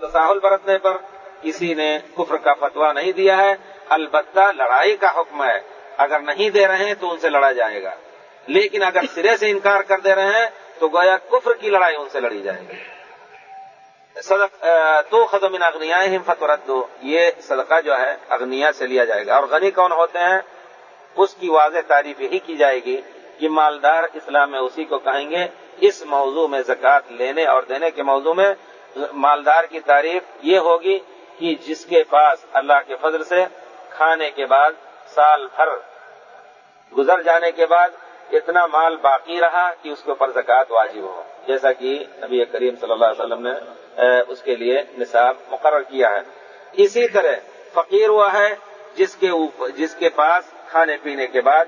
تساہل برتنے پر کسی نے کفر کا فتوا نہیں دیا ہے، البتہ لڑائی کا حکم ہے۔ اگر نہیں دے رہے ہیں تو ان سے لڑا جائے گا۔ لیکن اگر سرے سے انکار کر دے رہے ہیں تو گویا کفر کی لڑائی ان سے لڑی جائے گی۔ صدق تو خدم اگنیا فتورت دو یہ صدقہ جو ہے اگنیا سے لیا جائے گا۔ اور غنی کون ہوتے ہیں؟ اس کی واضح تعریف یہی کی جائے گی کہ مالدار اسلام میں اسی کو کہیں گے، اس موضوع میں زکوٰۃ لینے اور دینے کے موضوع میں مالدار کی تعریف یہ ہوگی کہ جس کے پاس اللہ کے فضل سے کھانے کے بعد سال بھر گزر جانے کے بعد اتنا مال باقی رہا کہ اس کے اوپر زکوٰۃ واجب ہو۔ جیسا کہ نبی کریم صلی اللہ علیہ وسلم نے اس کے لیے نصاب مقرر کیا ہے۔ اسی طرح فقیر ہوا ہے جس کے جس کے پاس کھانے پینے کے بعد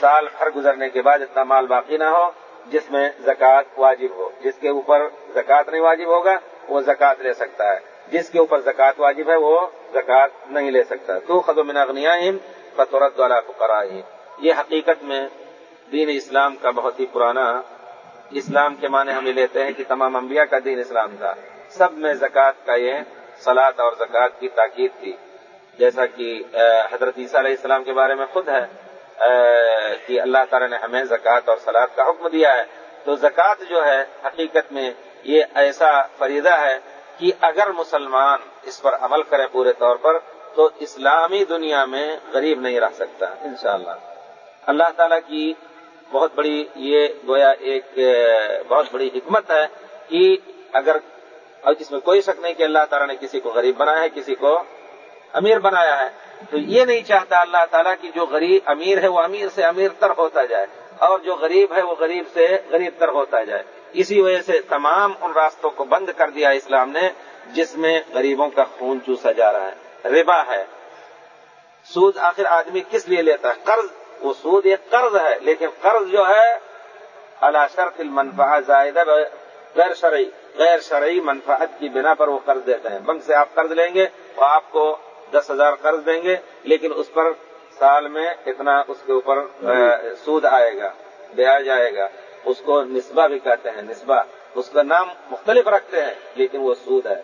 سال بھر گزرنے کے بعد اتنا مال باقی نہ ہو جس میں زکوٰۃ واجب ہو۔ جس کے اوپر زکوٰۃ نہیں واجب ہوگا وہ زکوٰۃ لے سکتا ہے۔ جس کے اوپر زکوٰۃ واجب ہے، وہ زکوٰۃ نہیں لے سکتا۔ تو خدم اغنیا فطورت والا فقرا یہ حقیقت میں دین اسلام کا بہت ہی پرانا اسلام کے معنی ہم یہ لیتے ہیں کہ تمام انبیاء کا دین اسلام تھا۔ سب میں زکوٰۃ کا یہ سلاد اور زکوٰۃ کی تاکید تھی۔ جیسا کہ حضرت عیسیٰ علیہ السلام کے بارے میں خود ہے کہ اللہ تعالیٰ نے ہمیں زکوٰۃ اور سلاد کا حکم دیا ہے۔ تو زکوٰۃ جو ہے، حقیقت میں یہ ایسا فریضہ ہے کہ اگر مسلمان اس پر عمل کرے پورے طور پر، تو اسلامی دنیا میں غریب نہیں رہ سکتا، انشاءاللہ۔ اللہ تعالیٰ کی بہت بڑی یہ گویا ایک، بہت بڑی حکمت ہے کہ اگر اس میں کوئی شک نہیں کہ اللہ تعالیٰ نے کسی کو غریب بنایا ہے، کسی کو امیر بنایا ہے، تو یہ نہیں چاہتا اللہ تعالیٰ کہ جو غریب امیر ہے، وہ امیر سے امیر تر ہوتا جائے۔ اور جو غریب ہے وہ غریب سے غریب تر ہوتا جائے۔ اسی وجہ سے تمام ان راستوں کو بند کر دیا اسلام نے، جس میں غریبوں کا خون چوسا جا رہا ہے۔ ربا ہے۔ سود آخر آدمی کس لیے لیتا ہے؟ قرض۔ وہ سود ایک قرض ہے، لیکن قرض جو ہے اللہ شرط المنفع زائدہ غیر شرعی غیر شرعی منفعت کی بنا پر وہ قرض دیتے ہیں۔ بنک سے آپ قرض لیں گے وہ آپ کو دس ہزار قرض دیں گے، لیکن اس پر سال میں اتنا اس کے اوپر سود آئے گا، بیاج آئے گا، اس کو نسبہ بھی کہتے ہیں، نسبہ، اس کا نام مختلف رکھتے ہیں، لیکن وہ سود ہے۔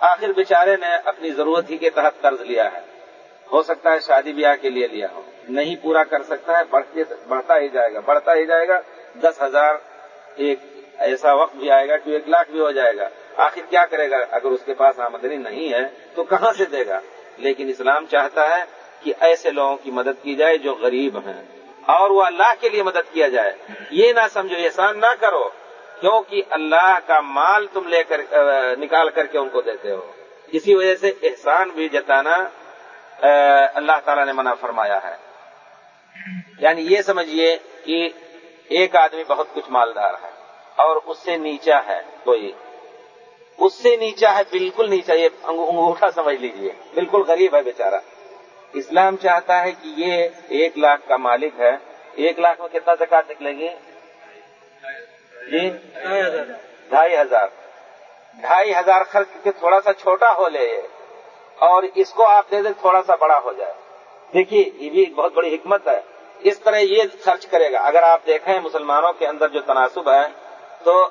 آخر بیچارے نے اپنی ضرورت ہی کے تحت قرض لیا ہے۔ ہو سکتا ہے شادی بیاہ کے لیے لیا ہو۔ نہیں پورا کر سکتا ہے بڑھتا ہی جائے گا۔ بڑھتا ہی جائے گا۔ دس ہزار ایک ایسا وقت بھی آئے گا کہ ایک لاکھ بھی ہو جائے گا۔ آخر کیا کرے گا؟ اگر اس کے پاس آمدنی نہیں ہے تو کہاں سے دے گا؟ لیکن اسلام چاہتا ہے کہ ایسے لوگوں کی مدد کی جائے جو غریب ہیں۔ اور وہ اللہ کے لیے مدد کیا جائے۔ یہ نہ سمجھو احسان نہ کرو، کیونکہ اللہ کا مال تم لے کر نکال کر کے ان کو دیتے ہو۔ اسی وجہ سے احسان بھی جتانا اللہ تعالیٰ نے منع فرمایا ہے۔ یعنی یہ سمجھیے کہ ایک آدمی بہت کچھ مالدار ہے اور اس سے نیچا ہے کوئی۔ اس سے نیچا ہے، بالکل نیچا، یہ انگوٹھا سمجھ لیجیے۔ بالکل غریب ہے بیچارہ۔ اسلام چاہتا ہے کہ یہ ایک لاکھ کا مالک ہے۔ ایک لاکھ میں کتنا زکات نکلے گی جی؟ ڈھائی ہزار۔ ڈھائی ہزار خرچ کے تھوڑا سا چھوٹا ہو لے۔ اور اس کو آپ دے دیں تھوڑا سا بڑا ہو جائے۔ دیکھیے، یہ بھی بہت بڑی حکمت ہے۔ اس طرح یہ خرچ کرے گا۔ اگر آپ دیکھیں مسلمانوں کے اندر جو تناسب ہے، تو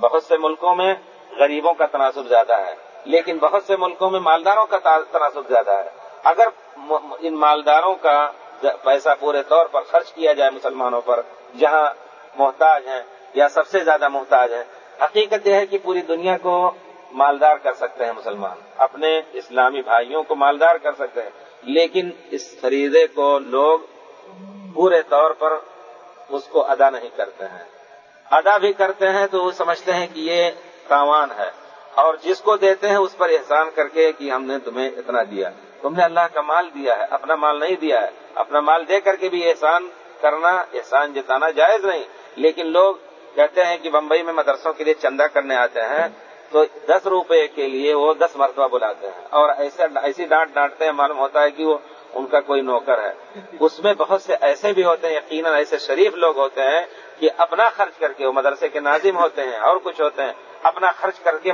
بہت سے ملکوں میں غریبوں کا تناسب زیادہ ہے، لیکن بہت سے ملکوں میں مالداروں کا تناسب زیادہ ہے۔ اگر ان مالداروں کا پیسہ پورے طور پر خرچ کیا جائے مسلمانوں پر، جہاں محتاج ہیں یا سب سے زیادہ محتاج ہیں، حقیقت یہ ہے کہ پوری دنیا کو مالدار کر سکتے ہیں مسلمان۔ اپنے اسلامی بھائیوں کو مالدار کر سکتے ہیں۔ لیکن اس خریدے کو لوگ پورے طور پر اس کو ادا نہیں کرتے ہیں۔ ادا بھی کرتے ہیں تو وہ سمجھتے ہیں کہ یہ تاوان ہے۔ اور جس کو دیتے ہیں اس پر احسان کر کے کہ ہم نے تمہیں اتنا دیا۔ تم نے اللہ کا مال دیا ہے، اپنا مال نہیں دیا ہے۔ اپنا مال دے کر کے بھی احسان کرنا، احسان جتانا جائز نہیں۔ لیکن لوگ کہتے ہیں کہ بمبئی میں مدرسوں کے لیے چندہ کرنے آتے ہیں، تو دس روپے کے لیے وہ دس مرتبہ بلاتے ہیں۔ اور ایسے ایسی ڈانٹ ڈانٹتے ہیں، معلوم ہوتا ہے کہ وہ ان کا کوئی نوکر ہے۔ اس میں بہت سے ایسے بھی ہوتے ہیں، یقیناً ایسے شریف لوگ ہوتے ہیں کہ اپنا خرچ کر کے وہ مدرسے کے ناظم ہوتے ہیں اور کچھ ہوتے ہیں۔ اپنا خرچ کر کے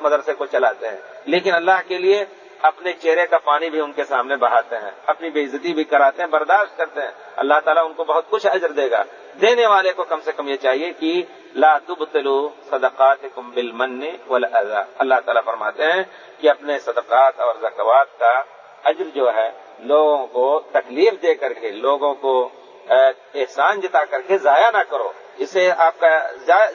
مدرسے کو چلاتے ہیں۔ لیکن اللہ کے لیے اپنے چہرے کا پانی بھی ان کے سامنے بہاتے ہیں، اپنی بے عزتی بھی کراتے ہیں، برداشت کرتے ہیں۔ اللہ تعالیٰ ان کو بہت کچھ اجر دے گا۔ دینے والے کو کم سے کم یہ چاہیے کہ لا تبتلو صدقات کم بل اللہ تعالیٰ فرماتے ہیں کہ اپنے صدقات اور زکوات کا اجر جو ہے، لوگوں کو تکلیف دے کر کے، لوگوں کو احسان جتا کر کے ضائع نہ کرو۔ اسے آپ کا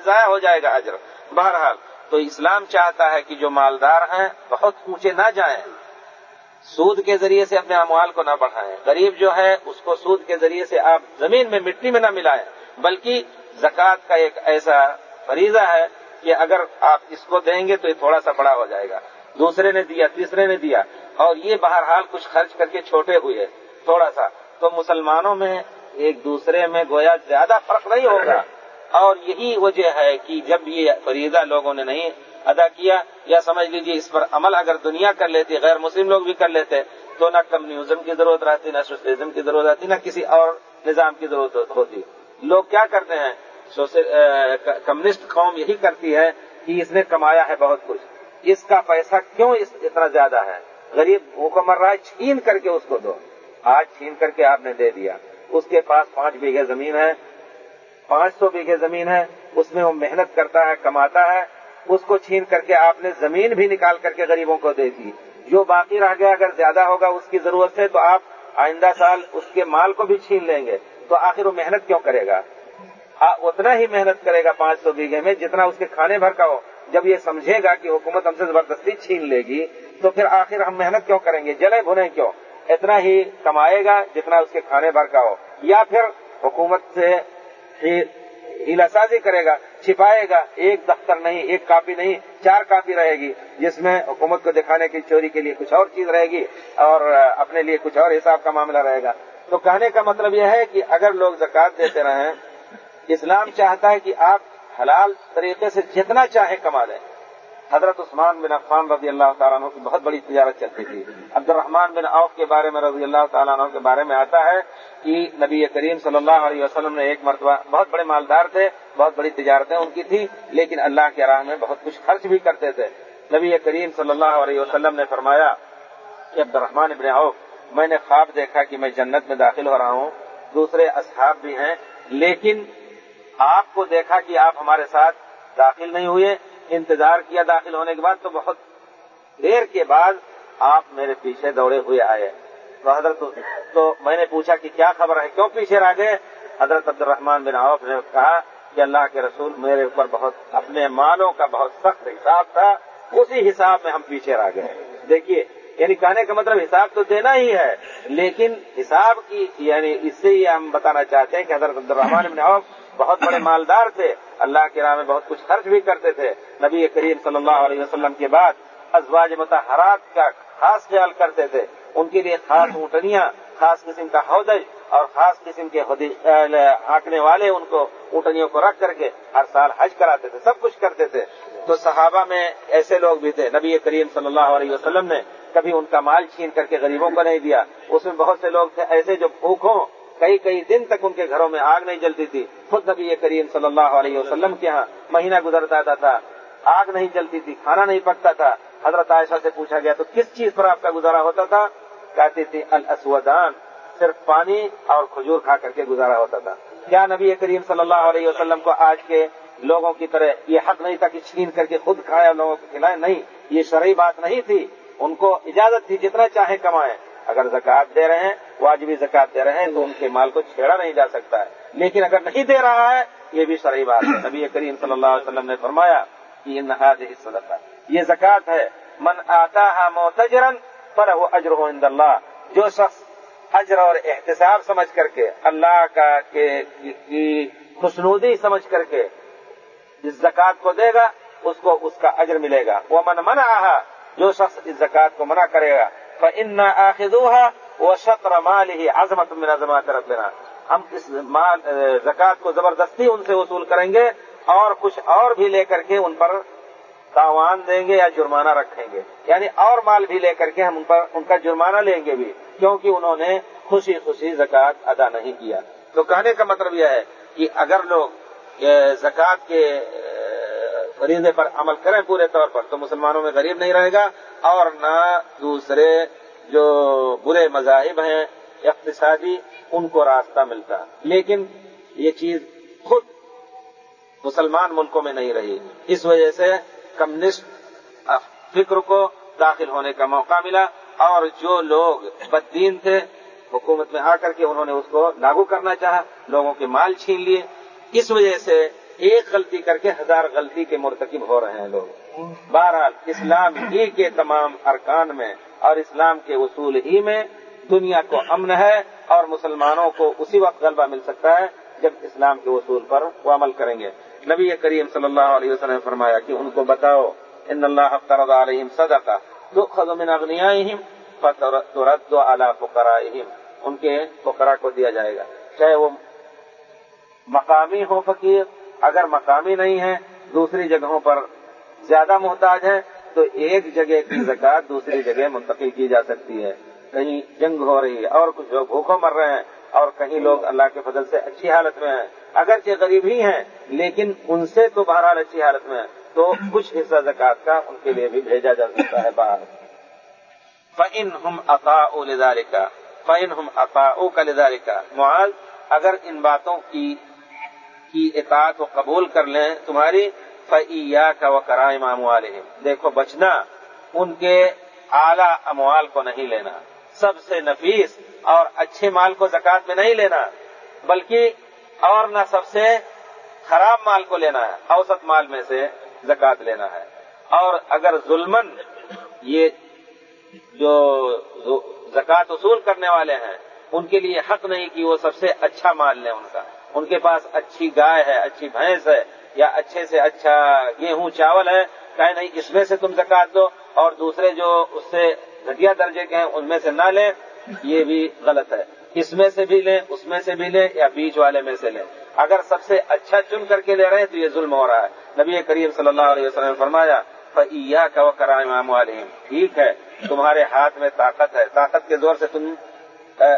ضائع ہو جائے گا اجر۔ بہرحال تو اسلام چاہتا ہے کہ جو مالدار ہیں بہت اونچے نہ جائیں، سود کے ذریعے سے اپنے اموال کو نہ بڑھائیں۔ غریب جو ہے، اس کو سود کے ذریعے سے آپ زمین میں، مٹی میں نہ ملائیں۔ بلکہ زکوٰۃ کا ایک ایسا فریضہ ہے کہ اگر آپ اس کو دیں گے تو یہ تھوڑا سا بڑا ہو جائے گا۔ دوسرے نے دیا، تیسرے نے دیا۔ اور یہ بہرحال کچھ خرچ کر کے چھوٹے ہوئے تھوڑا سا۔ تو مسلمانوں میں ایک دوسرے میں گویا زیادہ فرق نہیں ہوگا۔ اور یہی وجہ ہے کہ جب یہ فریضہ لوگوں نے نہیں ادا کیا، یا سمجھ لیجیے اس پر عمل اگر دنیا کر لیتی غیر مسلم لوگ بھی کر لیتے، تو نہ کمیونزم کی ضرورت رہتی، نہ سوشلزم کی ضرورت رہتی، نہ کسی اور نظام کی ضرورت ہوتی۔ لوگ کیا کرتے ہیں؟ کمیونسٹ قوم یہی کرتی ہے کہ اس نے کمایا ہے بہت کچھ۔ اس کا پیسہ کیوں اتنا زیادہ ہے؟ غریب وہ مر رہا ہے، چھین کر کے اس کو دو۔ آج چھین کر کے آپ نے دے دیا۔ اس کے پاس پانچ بیگھے زمین ہے پانچ سو بیگھے زمین ہے، اس میں وہ محنت کرتا ہے، کماتا ہے۔ اس کو چھین کر کے آپ نے زمین بھی نکال کر کے غریبوں کو دے دی۔ جو باقی رہ گیا، اگر زیادہ ہوگا اس کی ضرورت ہے تو آپ آئندہ سال اس کے مال کو بھی چھین لیں گے۔ تو آخر وہ محنت کیوں کرے گا؟ ہاں، اتنا ہی محنت کرے گا پانچ سو بیگھے میں، جتنا اس کے کھانے بھر کا ہو۔ جب یہ سمجھے گا کہ حکومت ہم سے زبردستی چھین لے گی، تو پھر آخر ہم محنت کیوں کریں گے؟ جلے بھنے کیوں؟ اتنا ہی کمائے گا جتنا اس کے کھانے بھر کا ہو۔ یا پھر حکومت سے ہیلا سازی کرے گا، چھپائے گا، ایک دفتر نہیں، ایک کاپی نہیں، چار کاپی رہے گی، جس میں حکومت کو دکھانے کی، چوری کے لیے کچھ اور چیز رہے گی اور اپنے لیے کچھ اور حساب کا معاملہ رہے گا۔ تو کہنے کا مطلب یہ ہے کہ اگر لوگ زکات دیتے رہیں، اسلام چاہتا ہے کہ آپ حلال طریقے سے جتنا چاہیں کما لیں۔ حضرت عثمان بن عفان رضی اللہ تعالیٰ عنہ کی بہت بڑی تجارت چلتی تھی۔ عبد الرحمان بن عوف کے بارے میں رضی اللہ تعالیٰ عنہ کے بارے میں آتا ہے کہ نبی کریم صلی اللہ علیہ وسلم نے ایک مرتبہ بہت بڑے مالدار تھے، بہت بڑی تجارتیں ان کی تھی، لیکن اللہ کے راہ میں بہت کچھ خرچ بھی کرتے تھے۔ نبی کریم صلی اللہ علیہ وسلم نے فرمایا کہ عبد الرحمان ابن عوف، میں نے خواب دیکھا کہ میں جنت میں داخل ہو رہا ہوں، دوسرے اصحاب بھی ہیں، لیکن آپ کو دیکھا کہ آپ ہمارے ساتھ داخل نہیں ہوئے۔ انتظار کیا داخل ہونے کے بعد تو بہت دیر کے بعد آپ میرے پیچھے دوڑے ہوئے آئے۔ تو حضرت تو میں نے پوچھا کہ کیا خبر ہے؟ کیوں پیچھے رہ گئے؟ حضرت عبد الرحمان بن عوف نے کہا کہ اللہ کے رسول میرے اوپر بہت اپنے مالوں کا بہت سخت حساب تھا۔ اسی حساب میں ہم پیچھے رہ گئے۔ دیکھیے یعنی کہنے کا مطلب حساب تو دینا ہی ہے، لیکن حساب کی یعنی اس سے یہ ہم بتانا چاہتے ہیں کہ حضرت عبد الرحمان بن عوف بہت بڑے مالدار تھے۔ اللہ کے راہ میں بہت کچھ خرچ بھی کرتے تھے۔ نبی کریم صلی اللہ علیہ وسلم کے بعد ازواج متحرات کا خاص خیال کرتے تھے۔ ان کے لیے خاص اونٹنیاں، خاص قسم کا ہودج اور خاص قسم کے ہانکنے والے ان کو اونٹنیوں کو رکھ کر کے ہر سال حج کراتے تھے، سب کچھ کرتے تھے۔ تو صحابہ میں ایسے لوگ بھی تھے۔ نبی کریم صلی اللہ علیہ وسلم نے کبھی ان کا مال چھین کر کے غریبوں کو نہیں دیا۔ اس میں بہت سے لوگ تھے ایسے جو بھوکھوں کئی کئی دن تک ان کے گھروں میں آگ نہیں جلتی تھی۔ خود نبی کریم صلی اللہ علیہ وسلم کے ہاں مہینہ گزرتا تھا آگ نہیں جلتی تھی، کھانا نہیں پکتا تھا۔ حضرت عائشہ سے پوچھا گیا، تو کس چیز پر آپ کا گزارا ہوتا تھا؟ کہتی تھی، الاسودان، صرف پانی اور کھجور کھا کر کے گزارا ہوتا تھا۔ کیا نبی کریم صلی اللہ علیہ وسلم کو آج کے لوگوں کی طرح یہ حق نہیں تھا کہ چھین کر کے خود کھائے لوگوں کو کھلائے؟ نہیں، یہ شرعی بات نہیں تھی۔ ان کو اجازت تھی، جتنا چاہے کمائیں۔ اگر زکات دے رہے ہیں، واجبی زکات دے رہے ہیں، تو ان کے مال کو چھیڑا نہیں جا سکتا ہے۔ لیکن اگر نہیں دے رہا ہے، یہ بھی شرعی بات ہے۔ نبی کریم صلی اللہ علیہ وسلم نے فرمایا، کہ یہ نہاد صدقہ۔ یہ زکات ہے، من آتا ہے موتجرن پر وہ اجر ہو اللہ۔ جو شخص اجر اور احتساب سمجھ کر کے، اللہ کا خوشنودی سمجھ کر کے جس زکات کو دے گا، اس کو اس کا اجر ملے گا۔ وہ من منع جو شخص اس زکات کو منع کرے گا ان آخدوها وہ شطر مال ہی عظمت من عظمات ربنا۔ ہم اس مال زکات کو زبردستی ان سے وصول کریں گے اور کچھ اور بھی لے کر کے ان پر تاوان دیں گے یا جرمانہ رکھیں گے۔ یعنی اور مال بھی لے کر کے ہم ان پر، ان کا جرمانہ لیں گے بھی، کیونکہ انہوں نے خوشی خوشی زکات ادا نہیں کیا۔ تو کہنے کا مطلب یہ ہے کہ اگر لوگ زکات کے فریضے پر عمل کریں پورے طور پر، تو مسلمانوں میں غریب نہیں رہے گا اور نہ دوسرے جو برے مذاہب ہیں، اقتصادی، ان کو راستہ ملتا۔ لیکن یہ چیز خود مسلمان ملکوں میں نہیں رہی۔ اس وجہ سے کمیونسٹ فکر کو داخل ہونے کا موقع ملا اور جو لوگ بددین تھے، حکومت میں آ کر کے انہوں نے اس کو لاگو کرنا چاہا، لوگوں کے مال چھین لیے۔ اس وجہ سے ایک غلطی کر کے ہزار غلطی کے مرتکب ہو رہے ہیں لوگ۔ بہرحال اسلام ہی کے تمام ارکان میں اور اسلام کے اصول ہی میں دنیا کو امن ہے اور مسلمانوں کو اسی وقت غلبہ مل سکتا ہے جب اسلام کے اصول پر وہ عمل کریں گے۔ نبی کریم صلی اللہ علیہ وسلم نے فرمایا کہ ان کو بتاؤ، ان اللہ فرض علیہم صدقہ تؤخذ من اغنیائہم فترد علی فقرائہم۔ ان کے فقراء کو دیا جائے گا۔ چاہے وہ مقامی ہو فقیر، اگر مقامی نہیں ہے، دوسری جگہوں پر زیادہ محتاج ہے تو ایک جگہ کی زکات دوسری جگہ منتقل کی جا سکتی ہے۔ کہیں جنگ ہو رہی ہے اور کچھ لوگ بھوکوں مر رہے ہیں اور کہیں لوگ اللہ کے فضل سے اچھی حالت میں ہیں۔ اگرچہ غریب ہی ہیں لیکن ان سے تو بہرحال اچھی حالت میں ہیں۔ تو کچھ حصہ زکات کا ان کے لیے بھی بھیجا جا سکتا ہے باہر۔ فن ہم اقا لدارے کا فن ہم اقا کا لدارے کا معاذ، اگر ان باتوں کی کی اطاعت و قبول کر لیں تمہاری فیا کا و کرائم اموال دیکھو، بچنا ان کے اعلی اموال کو نہیں لینا، سب سے نفیس اور اچھے مال کو زکات میں نہیں لینا، بلکہ اور نہ سب سے خراب مال کو لینا ہے، اوسط مال میں سے زکات لینا ہے۔ اور اگر ظلمن یہ جو زکات وصول کرنے والے ہیں، ان کے لیے حق نہیں کہ وہ سب سے اچھا مال لیں ان کا۔ ان کے پاس اچھی گائے ہے، اچھی بھینس ہے یا اچھے سے اچھا گیہوں، چاول ہے کہ نہیں، اس میں سے تم زکات دو اور دوسرے جو اس سے گھٹیا درجے کے ہیں، ان میں سے نہ لیں، یہ بھی غلط ہے۔ اس میں سے بھی لیں، اس میں سے بھی لیں یا بیچ والے میں سے لیں۔ اگر سب سے اچھا چن کر کے لے رہے ہیں تو یہ ظلم ہو رہا ہے۔ نبی کریم صلی اللہ علیہ وسلم نے فرمایا فیا کا کرائم علیہم ٹھیک ہے، تمہارے ہاتھ میں طاقت ہے۔ طاقت کے زور سے تم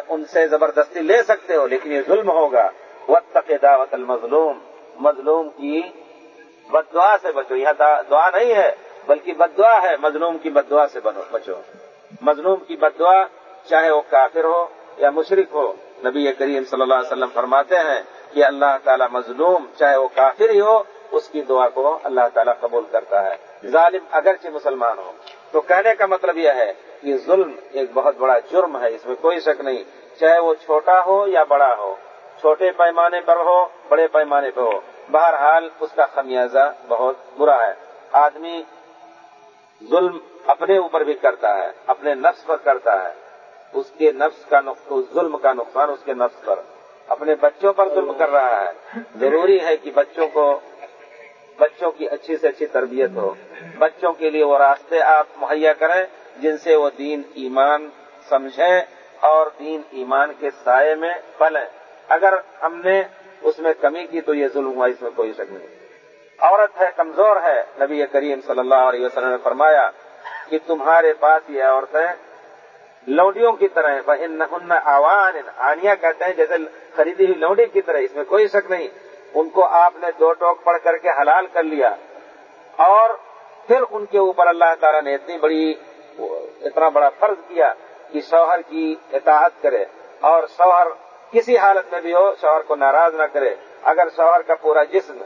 ان سے زبردستی لے سکتے ہو، لیکن یہ ظلم ہوگا۔ وقت دعوت المظلوم۔ مظلوم کی بد دعا سے بچو۔ یہاں دعا نہیں ہے، بلکہ بد دعا ہے۔ مظلوم کی بد دعا سے بچو۔ مظلوم کی بد دعا چاہے وہ کافر ہو یا مشرق ہو۔ نبی کریم صلی اللہ علیہ وسلم فرماتے ہیں کہ اللہ تعالیٰ مظلوم، چاہے وہ کافر ہی ہو، اس کی دعا کو اللہ تعالیٰ قبول کرتا ہے۔ ظالم اگرچہ مسلمان ہو۔ تو کہنے کا مطلب یہ ہے کہ ظلم ایک بہت بڑا جرم ہے، اس میں کوئی شک نہیں۔ چاہے وہ چھوٹا ہو یا بڑا ہو، چھوٹے پیمانے پر ہو بڑے پیمانے پر ہو۔ بہرحال اس کا خمیازہ بہت برا ہے۔ آدمی ظلم اپنے اوپر بھی کرتا ہے، اپنے نفس پر کرتا ہے۔ اس کے نفس کا ظلم کا نقصان اس کے نفس پر۔ اپنے بچوں پر ظلم کر رہا ہے۔ ضروری ہے کہ بچوں کو، بچوں کی اچھی سے اچھی تربیت ہو۔ بچوں کے لیے وہ راستے آپ مہیا کریں جن سے وہ دین ایمان سمجھیں اور دین ایمان کے سائے میں پلیں۔ اگر ہم نے اس میں کمی کی تو یہ ظلم ہوا، اس میں کوئی شک نہیں۔ عورت ہے، کمزور ہے۔ نبی کریم صلی اللہ علیہ وسلم نے فرمایا کہ تمہارے پاس یہ عورتیں لوڈیوں کی طرح آوان۔ آنیا کہتے ہیں جیسے خریدی ہوئی لوڈی کی طرح، اس میں کوئی شک نہیں۔ ان کو آپ نے دو ٹوک پڑھ کر کے حلال کر لیا۔ اور پھر ان کے اوپر اللہ تعالیٰ نے اتنی بڑی، اتنا بڑا فرض کیا کہ شوہر کی اطاعت کرے۔ اور شوہر کسی حالت میں بھی ہو، شوہر کو ناراض نہ کرے۔ اگر شوہر کا پورا جسم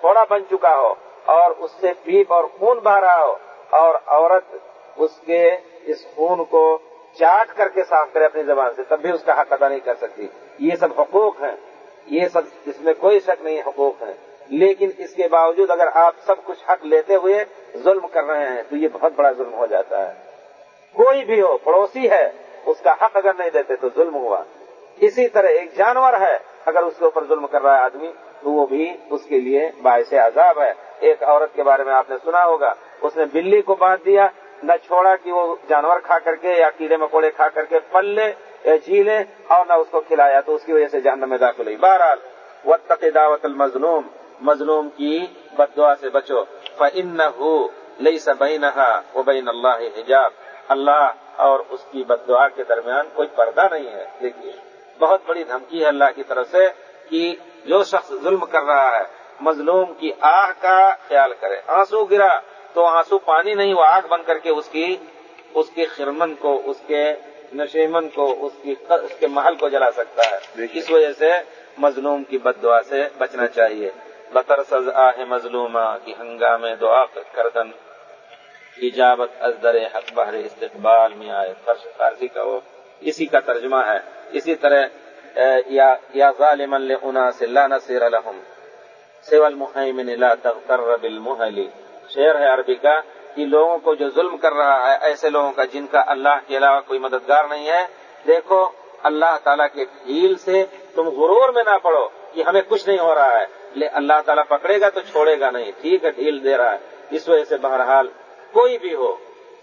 تھوڑا بن چکا ہو اور اس سے پیپ اور خون بہ رہا ہو اور عورت اس کے اس خون کو چاٹ کر کے صاف کرے اپنی زبان سے، تب بھی اس کا حق ادا نہیں کر سکتی۔ یہ سب حقوق ہیں۔ یہ سب اس میں کوئی شک نہیں، حقوق ہے لیکن اس کے باوجود اگر آپ سب کچھ حق لیتے ہوئے ظلم کر رہے ہیں، تو یہ بہت بڑا ظلم ہو جاتا ہے۔ کوئی بھی ہو، پڑوسی ہے اس کا حق اگر نہیں دیتے تو ظلم ہوا۔ اسی طرح ایک جانور ہے، اگر اس کے اوپر ظلم کر رہا ہے آدمی، تو وہ بھی اس کے لیے باعث عذاب ہے۔ ایک عورت کے بارے میں آپ نے سنا ہوگا، اس نے بلی کو باندھ دیا، نہ چھوڑا کہ وہ جانور کھا کر کے یا کیڑے مکوڑے کھا کر کے پل لے، یا جی لے، اور نہ اس کو کھلایا تو اس کی وجہ سے جہنم میں داخل ہوئی۔ بہرحال وطق دعوت المظلوم، مظلوم کی بد دعا سے بچو۔ فن لئی سبئی نہا وہ بین اللہ حجاب۔ اللہ اور اس کی بد دعا کے درمیان کوئی پردہ نہیں ہے۔ دیکھیے بہت بڑی دھمکی ہے اللہ کی طرف سے کہ جو شخص ظلم کر رہا ہے مظلوم کی آہ کا خیال کرے۔ آنسو گرا تو آنسو پانی نہیں وہ آگ بن کر کے اس کی اس کے خرمن کو اس کے نشیمن کو اس کی اس کے محل کو جلا سکتا ہے۔ اس وجہ سے مظلوم کی بد دعا سے بچنا چاہیے۔ بطر سز آہ مظلومہ کی ہنگام دعا کردن۔ اجابت ازدر حق بہر استقبال میں آئے، فرش فارسی کا وہ اسی کا ترجمہ ہے۔ اسی طرح یا ظالم لنا سے لا نصیر لهم۔ سوى المحیمن لا تغتر بالمحلی شعر ہے عربی کا کہ لوگوں کو جو ظلم کر رہا ہے، ایسے لوگوں کا جن کا اللہ کے علاوہ کوئی مددگار نہیں ہے۔ دیکھو، اللہ تعالیٰ کے ڈھیل سے تم غرور میں نہ پڑو کہ ہمیں کچھ نہیں ہو رہا ہے۔ اللہ تعالیٰ پکڑے گا تو چھوڑے گا نہیں۔ ٹھیک ہے، ڈھیل دے رہا ہے۔ اس وجہ سے بہرحال کوئی بھی ہو،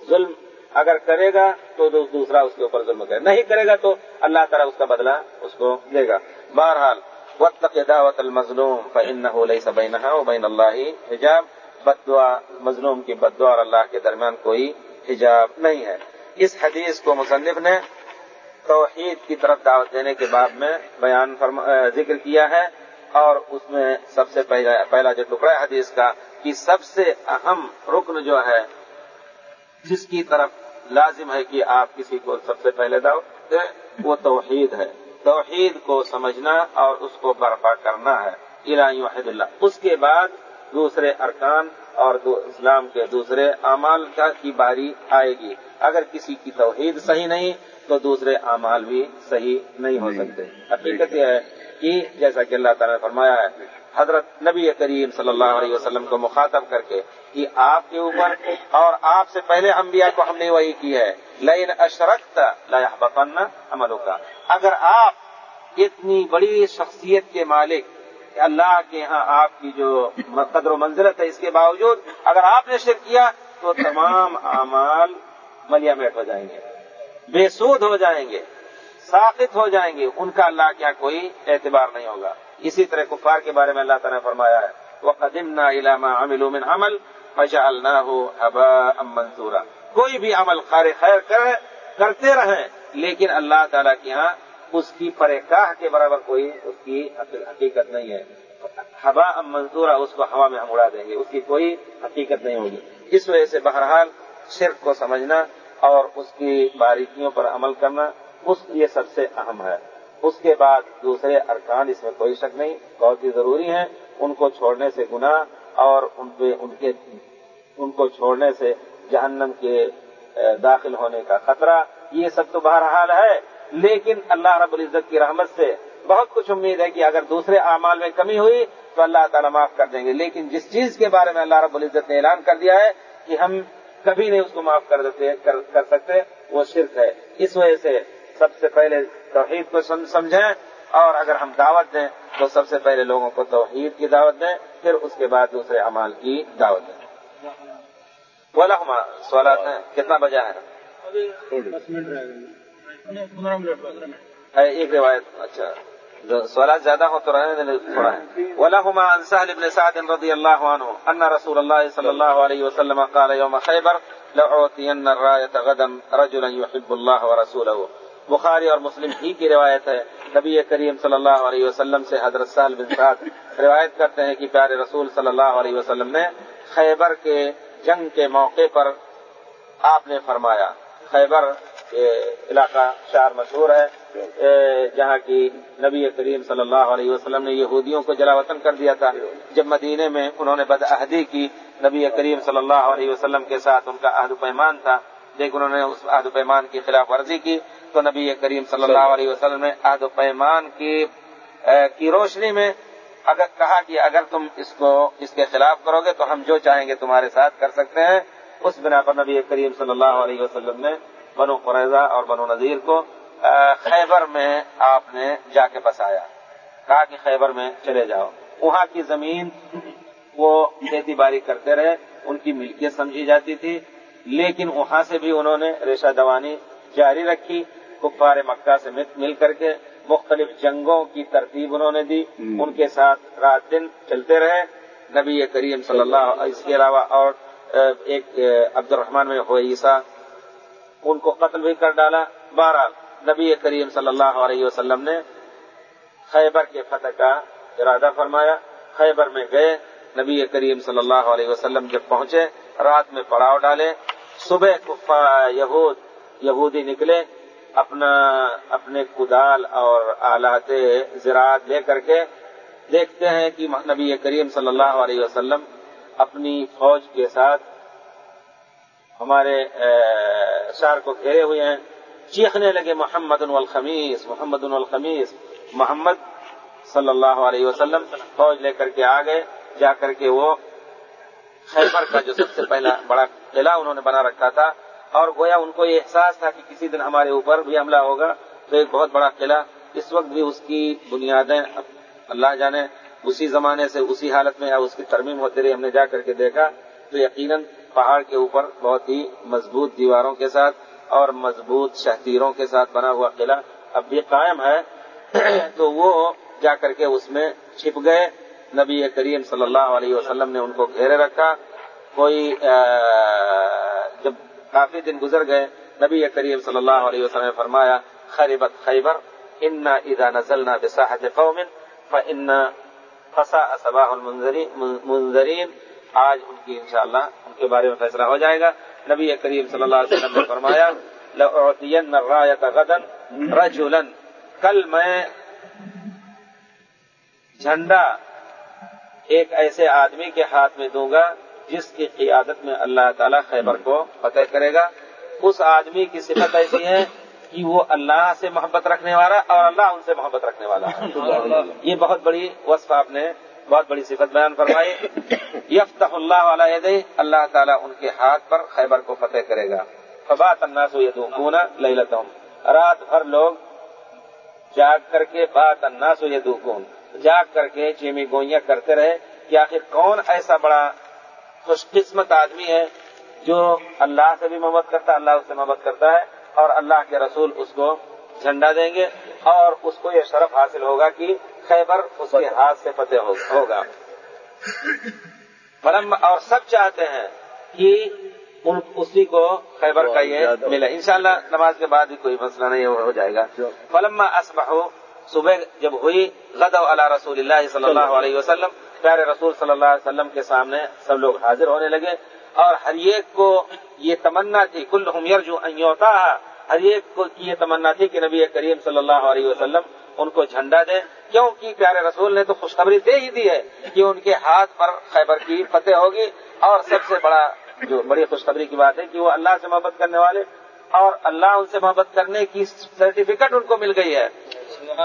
ظلم اگر کرے گا تو دوسرا اس کے اوپر ظلم کرے نہیں کرے گا تو اللہ تعالیٰ اس کا بدلہ اس کو دے گا۔ بہرحال وقت دعوت المظلوم فن ليس بينها وبين الله حجاب۔ بدعا، مظلوم کی بدعا اور اللہ کے درمیان کوئی حجاب نہیں ہے۔ اس حدیث کو مصنف نے توحید کی طرف دعوت دینے کے بعد میں بیان ذکر کیا ہے۔ اور اس میں سب سے پہلا پہلا جو ٹکڑا حدیث کا، کہ سب سے اہم رکن جو ہے جس کی طرف لازم ہے کہ آپ کسی کو سب سے پہلے دعوت دیں وہ توحید ہے۔ توحید کو سمجھنا اور اس کو برپا کرنا ہے۔ الہی وحید اللہ۔ اس کے بعد دوسرے ارکان اور دو اسلام کے دوسرے اعمال کا کی باری آئے گی۔ اگر کسی کی توحید صحیح نہیں تو دوسرے اعمال بھی صحیح نہیں ہو سکتے۔ حقیقت یہ ہے کہ جیسا کہ اللہ تعالیٰ نے فرمایا ہے حضرت نبی کریم صلی اللہ علیہ وسلم کو مخاطب کر کے کہ آپ کے اوپر اور آپ سے پہلے انبیاء کو ہم نے وہی کی ہے۔ لین اشرکت لا بپن عملوں کا اگر آپ اتنی بڑی شخصیت کے مالک، اللہ کے ہاں آپ کی جو قدر و منزلت ہے، اس کے باوجود اگر آپ نے شرک کیا تو تمام اعمال ملیا میٹ ہو جائیں گے، بے سود ہو جائیں گے ساخت ہو جائیں گے۔ ان کا اللہ کے یہاں کوئی اعتبار نہیں ہوگا۔ اسی طرح کفار کے بارے میں اللہ تعالیٰ نے فرمایا ہے۔ وہ قدیم نہ علامہ امل امن عمل مشا اللہ ہو ابا منصورہ کوئی بھی عمل خیر خیر کرتے رہیں لیکن اللہ تعالیٰ کے یہاں اس کی پریکاہ کے برابر کوئی اس کی حقیقت نہیں ہے۔ ہوا ام منصورہ اس کو ہوا میں ہم اڑا دیں گے، اس کی کوئی حقیقت نہیں ہوگی۔ اس وجہ سے بہرحال شرک کو سمجھنا اور اس کی باریکیوں پر عمل کرنا اس یہ سب سے اہم ہے۔ اس کے بعد دوسرے ارکان اس میں کوئی شک نہیں بہت ہی ضروری ہیں۔ ان کو چھوڑنے سے گناہ اور ان پہ ان کے ان کو چھوڑنے سے جہنم کے داخل ہونے کا خطرہ یہ سب تو بہرحال ہے۔ لیکن اللہ رب العزت کی رحمت سے بہت کچھ امید ہے کہ اگر دوسرے اعمال میں کمی ہوئی تو اللہ تعالیٰ معاف کر دیں گے۔ لیکن جس چیز کے بارے میں اللہ رب العزت نے اعلان کر دیا ہے کہ ہم کبھی نہیں اس کو معاف کر دیتے کر, کر سکتے وہ شرک ہے۔ اس وجہ سے سب سے پہلے توحید کو سمجھیں اور اگر ہم دعوت دیں تو سب سے پہلے لوگوں کو توحید کی دعوت دیں پھر اس کے بعد دوسرے اعمال کی دعوت دیں۔ بولا ہم سوالات ہیں کتنا بجا ہے؟ ایک روایت اچھا۔ سوالات زیادہ ہو تو رہنے تھوڑا ہے۔ ولهما عن سهل بن سعد رضي الله عنه ان رسول الله صلى الله عليه وسلم قال يوم خيبر لأعطين الراية غدا رجلا يحب الله ورسوله بخاری اور مسلم ہی کی روایت ہے۔ نبی کریم صلی اللہ علیہ وسلم سے حضرت سہل بن سعد روایت کرتے ہیں کہ پیارے رسول صلی اللہ علیہ وسلم نے خیبر کے جنگ کے موقع پر آپ نے فرمایا، خیبر علاقہ شہر مشہور ہے جہاں کی نبی کریم صلی اللہ علیہ وسلم نے یہودیوں کو جلا وطن کر دیا تھا۔ جب مدینے میں انہوں نے بدعہدی کی، نبی کریم صلی اللہ علیہ وسلم کے ساتھ ان کا عہد و پیمان تھا۔ لیکن انہوں نے اس عہد و پیمان کی خلاف ورزی کی۔ تو نبی کریم صلی اللہ علیہ وسلم نے عہد و پیمان کی کی روشنی میں اگر کہا کہ اگر تم اس کو، اس کے خلاف کرو گے تو ہم جو چاہیں گے تمہارے ساتھ کر سکتے ہیں۔ اس بنا پر نبی کریم صلی اللہ علیہ وسلم نے بنو قریضہ اور بنو نذیر کو خیبر میں آپ نے جا کے بسایا۔ کہا کہ خیبر میں چلے جاؤ۔ وہاں کی زمین وہ کھیتی باڑی کرتے رہے، ان کی ملکیت سمجھی جاتی تھی۔ لیکن وہاں سے بھی انہوں نے ریشہ دوانی جاری رکھی۔ کفار مکہ سے مل کر کے مختلف جنگوں کی ترتیب انہوں نے دی۔ ان کے ساتھ رات دن چلتے رہے۔ نبی کریم صلی اللہ اس کے علاوہ اور ایک عبد الرحمان میں ہوئے عیسیٰ ان کو قتل بھی کر ڈالا۔ بہرحال نبی کریم صلی اللہ علیہ وسلم نے خیبر کے فتح کا ارادہ فرمایا۔ خیبر میں گئے نبی کریم صلی اللہ علیہ وسلم جب پہنچے۔ رات میں پڑاؤ ڈالے۔ صبح یہود یہودی نکلے۔ اپنا اپنے کدال اور آلات زراعت لے کر کے دیکھتے ہیں کہ نبی کریم صلی اللہ علیہ وسلم اپنی فوج کے ساتھ ہمارے شہر کو گھیرے ہوئے ہیں۔ چیخنے لگے، محمد الخمیس محمد الخمیس محمد صلی اللہ علیہ وسلم فوج لے کر کے آ گئے۔ جا کر کے وہ خیبر کا جو سب سے پہلا بڑا قلعہ انہوں نے بنا رکھا تھا اور گویا ان کو یہ احساس تھا کہ کسی دن ہمارے اوپر بھی حملہ ہوگا، تو ایک بہت بڑا قلعہ اس وقت بھی اس کی بنیادیں اللہ جانے، اسی زمانے سے اسی حالت میں یا اس کی ترمیم ہوتے رہی، ہم نے جا کر کے دیکھا، تو یقیناً پہاڑ کے اوپر بہت ہی مضبوط دیواروں کے ساتھ اور مضبوط شہتیروں کے ساتھ بنا ہوا قلعہ اب بھی قائم ہے۔ تو وہ جا کر کے اس میں چھپ گئے۔ نبی کریم صلی اللہ علیہ وسلم نے ان کو گھیرے رکھا۔ کوئی کافی دن گزر گئے، نبی کریم صلی اللہ علیہ وسلم نے فرمایا، خریبت خیبر ان ادا نزلنا بساحت قوم فان فسا صباح المنظرین آج ان کی انشاءاللہ ان کے بارے میں فیصلہ ہو جائے گا۔ نبی کریم صلی اللہ علیہ وسلم نے فرمایا لأعطین الرایت غدا رجلا۔ کل میں جھنڈا ایک ایسے آدمی کے ہاتھ میں دوں گا جس کی قیادت میں اللہ تعالی خیبر کو فتح کرے گا اس آدمی کی صفت ایسی ہے کہ وہ اللہ سے محبت رکھنے والا اور اللہ ان سے محبت رکھنے والا یہ بہت بڑی وصف آپ نے بہت بڑی صفت بیان فرمائی۔ یفتح اللہ علیہ اللہ تعالیٰ ان کے ہاتھ پر خیبر کو فتح کرے گا۔ فبات الناس یدوکون لیلتہم۔ رات بھر لوگ جاگ کر کے بات الناس یدوکون جاگ کر کے چیمی گوئیاں کرتے رہے کہ آخر کون ایسا بڑا خوش قسمت آدمی ہے جو اللہ سے بھی محبت کرتا ہے اللہ اس سے محبت کرتا ہے اور اللہ کے رسول اس کو جھنڈا دیں گے اور اس کو یہ شرف حاصل ہوگا کہ خیبر اس کے ہاتھ سے فتح ہوگا۔ اور سب چاہتے ہیں کہ اسی کو خیبر کا یہ ملے۔ انشاءاللہ نماز کے بعد بھی کوئی مسئلہ نہیں ہو جائے گا۔ فلما اسبح صبح جب ہوئی غد علی رسول اللہ صلی اللہ علیہ وسلم پیارے رسول صلی اللہ علیہ وسلم کے سامنے سب لوگ حاضر ہونے لگے اور ہر ایک کو یہ تمنا تھی کل یرجو ان یوتا ہر ایک کو کی یہ تمنا تھی کہ نبی کریم صلی اللہ علیہ وسلم ان کو جھنڈا دیں۔ کیونکہ پیارے رسول نے تو خوشخبری دے ہی دی ہے کہ ان کے ہاتھ پر خیبر کی فتح ہوگی اور سب سے بڑا جو بڑی خوشخبری کی بات ہے کہ وہ اللہ سے محبت کرنے والے اور اللہ ان سے محبت کرنے کی سرٹیفکیٹ ان کو مل گئی ہے۔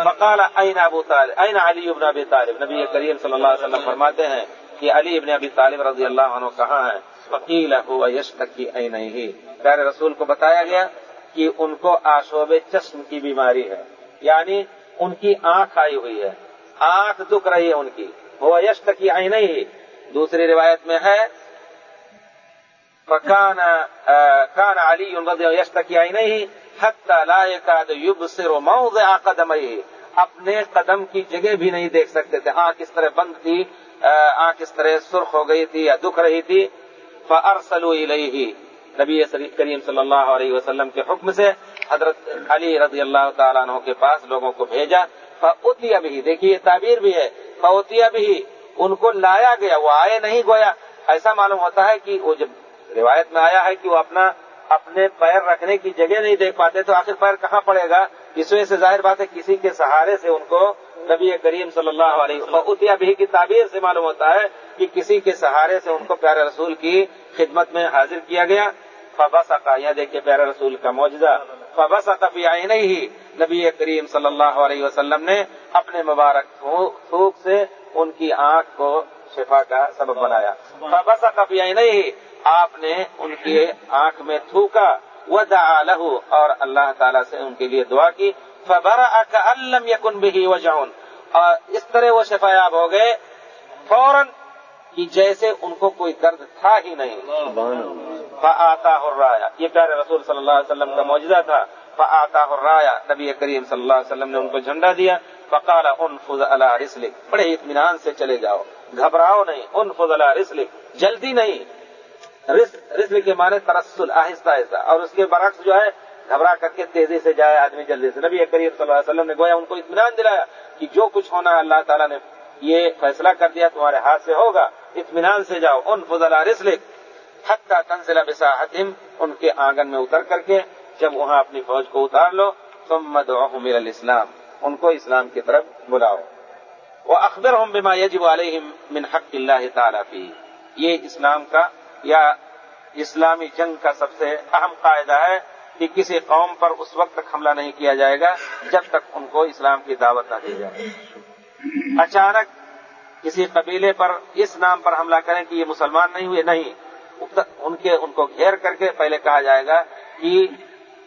مقال عین ابو طالب؟ عین علی ابن ابی طالب؟ نبی کریم صلی اللہ علیہ وسلم فرماتے ہیں کہ علی ابن ابی طالب رضی اللہ عنہ کہاں ہے فقیل ہوا یش تک کی عین ہی پیارے رسول کو بتایا گیا کہ ان کو آشوب چشم کی بیماری ہے یعنی ان کی آنکھ آئی ہوئی ہے، آنکھ دکھ رہی ہے ان کی۔ وہ یش تک کی ہی دوسری روایت میں ہے فكان كان علي رضي الله يشتكي عينيه حتى لا يكاد يبصر موضع قدميه. اپنے قدم کی جگہ بھی نہیں دیکھ سکتے تھے۔ آنکھ اس طرح بند تھی آنکھ اس طرح سرخ ہو گئی تھی یا دکھ رہی تھی۔ فارسلوا الیہ نبی کریم صلی اللہ علیہ وسلم کے حکم سے حضرت علی رضی اللہ تعالیٰ عنہ کے پاس لوگوں کو بھیجا۔ فاتیا بھی دیکھیے، تعبیر بھی ہے۔ فاتیا بھی ان کو لایا گیا، وہ آئے نہیں گویا۔ ایسا معلوم ہوتا ہے کہ وہ جب روایت میں آیا ہے کہ وہ اپنا اپنے پیر رکھنے کی جگہ نہیں دیکھ پاتے تو آخر پیر کہاں پڑے گا؟ اس وجہ سے ظاہر بات ہے کسی کے سہارے سے ان کو نبی کریم صلی اللہ علیہ وسلم بھی کی تعبیر سے معلوم ہوتا ہے کہ کسی کے سہارے سے ان کو پیارے رسول کی خدمت میں حاضر کیا گیا۔ فبس یہاں دیکھیے پیارے رسول کا معجزہ۔ فبس فی آئی نہیں ہی نبی کریم صلی اللہ علیہ وسلم نے اپنے مبارک تھوک سے ان کی آنکھ کو شفا کا سبب بنایا۔ فبس فی آئی نہیں ہی آپ نے ان کی آنکھ میں تھوکا وہ لہو، اور اللہ تعالیٰ سے ان کے لیے دعا کی فبر الم یقن بھی وجہن اور اس طرح وہ شفایاب ہو گئے، فوراً کہ جیسے ان کو کوئی درد تھا ہی نہیں۔ فآتا رایا یہ پیارے رسول صلی اللہ علیہ وسلم کا معجزہ تھا۔ فآتا رایا نبی کریم صلی اللہ علیہ وسلم نے ان کو جھنڈا دیا۔ فقال ان فض اللہ رسلک بڑے اطمینان سے چلے جاؤ۔ گھبراؤ نہیں ان فض اللہ رسلک جلدی نہیں۔ رسل کے معنی ترسل، آہستہ آہستہ۔ اور اس کے برعکس جو ہے، گھبرا کر کے تیزی سے جائے آدمی جلدی سے۔ نبی کریم صلی اللہ علیہ وسلم نے گویا ان کو اطمینان دلایا کہ جو کچھ ہونا اللہ تعالیٰ نے یہ فیصلہ کر دیا تمہارے ہاتھ سے ہوگا، اطمینان سے جاؤ۔ ان فضلہ رسلک حتیٰ تنزل بساحتم ان کے آنگن میں اتر کر کے جب وہاں اپنی فوج کو اتار لو تم مدعوهم الى الاسلام۔ ان کو اسلام کی طرف بلاؤ۔ وہ اخبر ہوں بما یجب علیہم من حق اللہ تعالیٰ فی یہ اسلام کا یا اسلامی جنگ کا سب سے اہم قاعدہ ہے کہ کسی قوم پر اس وقت تک حملہ نہیں کیا جائے گا جب تک ان کو اسلام کی دعوت نہ دی جائے۔ اچانک کسی قبیلے پر اس نام پر حملہ کریں کہ یہ مسلمان نہیں ہوئے، نہیں۔ ان کے، ان کو گھیر کر کے پہلے کہا جائے گا کہ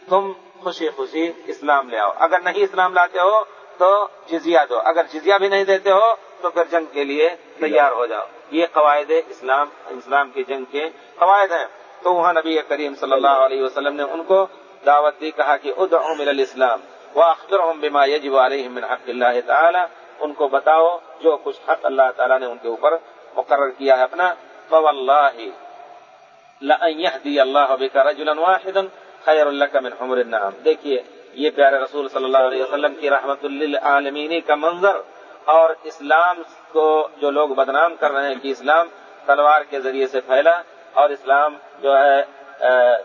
تم خوشی خوشی اسلام لے آؤ۔ اگر نہیں اسلام لاتے ہو تو جزیہ دو۔ اگر جزیہ بھی نہیں دیتے ہو تو پھر جنگ کے لیے تیار ہو جاؤ۔ یہ قواعد اسلام اسلام کی جنگ کے قواعد ہیں۔ تو وہاں نبی کریم صلی اللہ علیہ وسلم نے ان کو دعوت دی، کہا کہ ادعو من الاسلام واخبرهم بما يجب عليهم من حق اللہ تعالی۔ ان کو بتاؤ جو کچھ حق اللہ تعالیٰ نے ان کے اوپر مقرر کیا ہے اپنا۔ فواللہ، لأن يهدي الله بك رجلا واحدا خیر اللہ من حمر النعام دیکھیے، یہ پیارے رسول صلی اللہ علیہ وسلم کی رحمت للعالمین کا منظر۔ اور اسلام کو جو لوگ بدنام کر رہے ہیں کہ اسلام تلوار کے ذریعے سے پھیلا اور اسلام جو ہے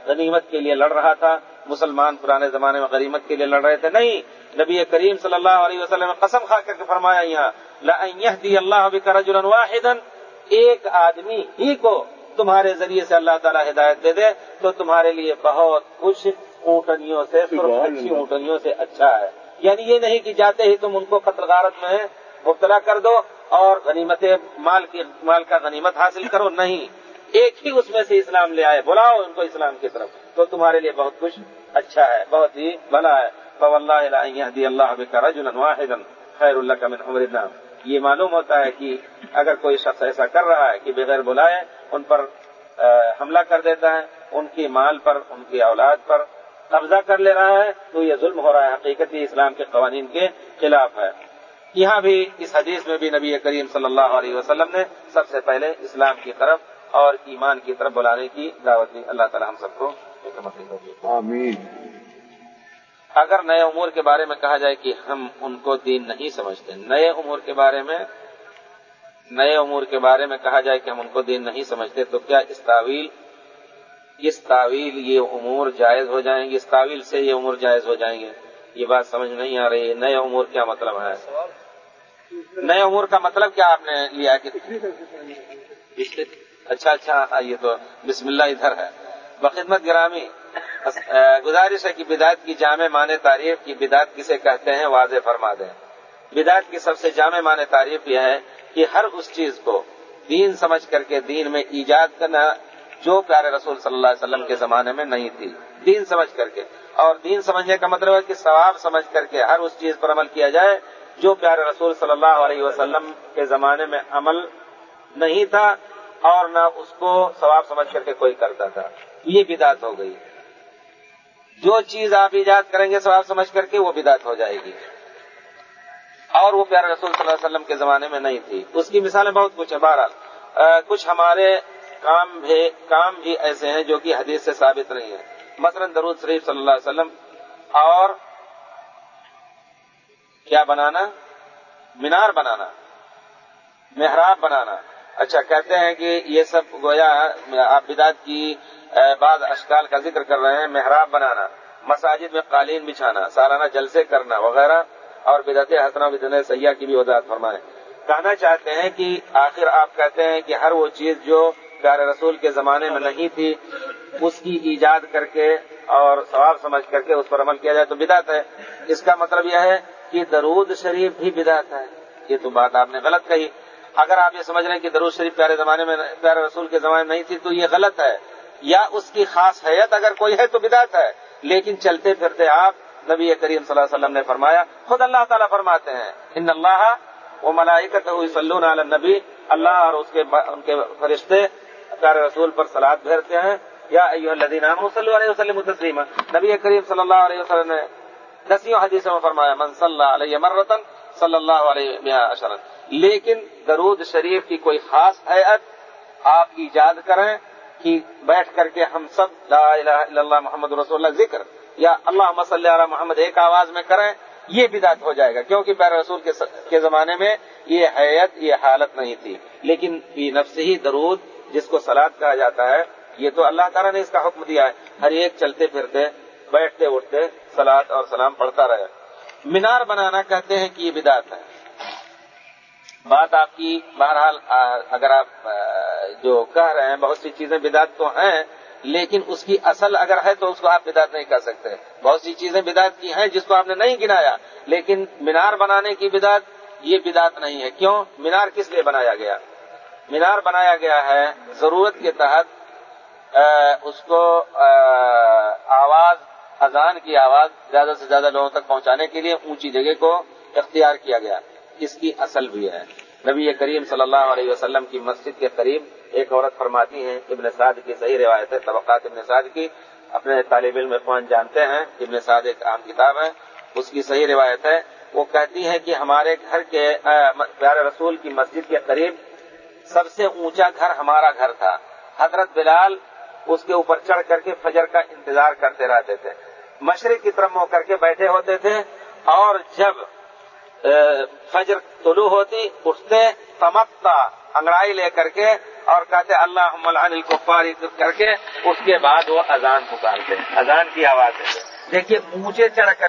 غنیمت کے لیے لڑ رہا تھا مسلمان پرانے زمانے میں غنیمت کے لیے لڑ رہے تھے۔ نہیں نبی کریم صلی اللہ علیہ وسلم قسم کھا کر کے فرمایا یہاں بِكَ رَجُلًا وَاحِدًا ایک آدمی ہی کو تمہارے ذریعے سے اللہ تعالیٰ ہدایت دے دے تو تمہارے لیے بہت کچھ اونٹنیوں سے اچھی اونٹنیوں سے اچھا ہے۔ یعنی یہ نہیں کہ جاتے ہی تم ان کو قتل غارت میں مبتلا کر دو اور غنیمت مال کی مال کا غنیمت حاصل کرو، نہیں۔ ایک ہی اس میں سے اسلام لے آئے۔ بلاؤ ان کو اسلام کی طرف۔ تو تمہارے لیے بہت کچھ اچھا ہے، بہت ہی بھلا ہے۔ اللہ خیر اللہ کا من عمر النام۔ یہ معلوم ہوتا ہے کہ اگر کوئی شخص ایسا کر رہا ہے کہ بغیر بلائے ان پر حملہ کر دیتا ہے، ان کی مال پر، ان کی اولاد پر قبضہ کر لے رہا ہے، تو یہ ظلم ہو رہا ہے۔ حقیقت اسلام کے قوانین کے خلاف ہے۔ یہاں بھی اس حدیث میں بھی نبی کریم صلی اللہ علیہ وسلم نے سب سے پہلے اسلام کی طرف اور ایمان کی طرف بلانے کی دعوت دی۔ اللہ تعالی ہم سب کو آمین۔ اگر نئے امور کے بارے میں کہا جائے کہ ہم ان کو دین نہیں سمجھتے نئے امور کے بارے میں نئے امور کے بارے میں کہا جائے کہ ہم ان کو دین نہیں سمجھتے تو کیا اس تعویل اس تعویل یہ امور جائز ہو جائیں گے؟ اس تعویل سے یہ امور جائز ہو جائیں گے؟ یہ بات سمجھ نہیں آ رہی، نئے امور کیا مطلب ہے؟ نئے امور کا مطلب کیا آپ نے لیا کہ اچھا اچھا یہ تو بسم اللہ ادھر ہے۔ بخدمت گرامی گزارش ہے کہ بدعت کی جامع معنی تعریف کی بدعت کسے کہتے ہیں واضح فرما دیں۔ بدعت کی سب سے جامع معنی تعریف یہ ہے کہ ہر اس چیز کو دین سمجھ کر کے دین میں ایجاد کرنا جو پیارے رسول صلی اللہ علیہ وسلم کے زمانے میں نہیں تھی۔ دین سمجھ کر کے۔ اور دین سمجھنے کا مطلب ہے کہ ثواب سمجھ کر کے ہر اس چیز پر عمل کیا جائے جو پیارے رسول صلی اللہ علیہ وسلم کے زمانے میں عمل نہیں تھا اور نہ اس کو ثواب سمجھ کر کے کوئی کرتا تھا۔ یہ بدعت ہو گئی۔ جو چیز آپ ایجاد کریں گے ثواب سمجھ کر کے وہ بدعت ہو جائے گی۔ اور وہ پیارے رسول صلی اللہ علیہ وسلم کے زمانے میں نہیں تھی۔ اس کی مثالیں بہت کچھ ہیں۔ بہرحال کچھ ہمارے کام بھی کام بھی ایسے ہیں جو کہ حدیث سے ثابت نہیں ہے مثلا درود شریف صلی اللہ علیہ وسلم اور کیا بنانا؟ مینار بنانا، محراب بنانا۔ اچھا کہتے ہیں کہ یہ سب گویا آپ بدعت کی بعض اشکال کا ذکر کر رہے ہیں، محراب بنانا، مساجد میں قالین بچھانا، سالانہ جلسے کرنا وغیرہ اور بدعت حسنہ بدن سیاح کی بھی وضاحت فرمائیں۔ کہنا چاہتے ہیں کہ آخر آپ کہتے ہیں کہ ہر وہ چیز جو پیارے رسول کے زمانے میں نہیں تھی، اس کی ایجاد کر کے اور ثواب سمجھ کر کے اس پر عمل کیا جائے تو بدعت ہے۔ اس کا مطلب یہ ہے کہ درود شریف بھی بدعت ہے۔ یہ تو بات آپ نے غلط کہی۔ اگر آپ یہ سمجھ رہے ہیں کہ درود شریف پیارے زمانے میں، پیارے رسول کے زمانے میں نہیں تھی تو یہ غلط ہے۔ یا اس کی خاص حیت اگر کوئی ہے تو بدعت ہے۔ لیکن چلتے پھرتے آپ نبی کریم صلی اللہ علیہ وسلم نے فرمایا، خود اللہ تعالیٰ فرماتے ہیں، ان اللہ وہ ملائکت صلی علی نبی اللہ اور اس کے ان کے فرشتے پیارے رسول پر سلاد بھیرتے ہیں۔ یا ایو الذین صلی علیہ وسلم تسلیما۔ نبی کریم صلی اللہ علیہ وسلم نے دسیوں حدیثوں میں فرمایا، من صلی علیہ مرتن صلی اللہ علیہ اشرت لیکن درود شریف کی کوئی خاص حیت آپ ایجاد کریں کہ بیٹھ کر کے ہم سب لا الہ الا اللہ محمد رسول اللہ ذکر یا اللہ صلی علی محمد ایک آواز میں کریں، یہ بدعت ہو جائے گا۔ کیونکہ پیر رسول کے زمانے میں یہ حیت یہ حالت نہیں تھی۔ لیکن فی نفس ہی درود جس کو سلاد کہا جاتا ہے، یہ تو اللہ تعالیٰ نے اس کا حکم دیا ہے۔ ہر ایک چلتے پھرتے، بیٹھتے اٹھتے، سلاد اور سلام پڑھتا رہے۔ مینار بنانا کہتے ہیں کہ یہ بدعت ہے۔ بات آپ کی بہرحال اگر آپ جو کہہ رہے ہیں، بہت سی چیزیں بدعت تو ہیں، لیکن اس کی اصل اگر ہے تو اس کو آپ بدعت نہیں کر سکتے۔ بہت سی چیزیں بدعت کی ہیں، جس کو آپ نے نہیں گنایا، لیکن مینار بنانے کی بدعت، یہ بدعت نہیں ہے۔ کیوں؟ مینار کس لیے بنایا گیا؟ مینار بنایا گیا ہے ضرورت کے تحت اس کو آواز، اذان کی آواز زیادہ سے زیادہ لوگوں تک پہنچانے کے لیے اونچی جگہ کو اختیار کیا گیا۔ اس کی اصل بھی ہے۔ نبی کریم صلی اللہ علیہ وسلم کی مسجد کے قریب ایک عورت فرماتی ہیں، ابن سعد کی صحیح روایت ہے، طبقات ابن سعد کی۔ اپنے طالب علم اخوان جانتے ہیں، ابن سعد ایک عام کتاب ہے، اس کی صحیح روایت ہے۔ وہ کہتی ہے کہ ہمارے گھر کے پیارے رسول کی مسجد کے قریب سب سے اونچا گھر ہمارا گھر تھا۔ حضرت بلال اس کے اوپر چڑھ کر کے فجر کا انتظار کرتے رہتے تھے۔ مشرق کی طرف ہو کر کے بیٹھے ہوتے تھے اور جب فجر طلوع ہوتی، اٹھتے تمکتا انگڑائی لے کر کے اور کہتے اللہ محمد کو فارغ کر کے، اس کے بعد وہ اذان پکارتے، اذان کی آواز دیتے۔ دیکھیے اونچے چڑھ کر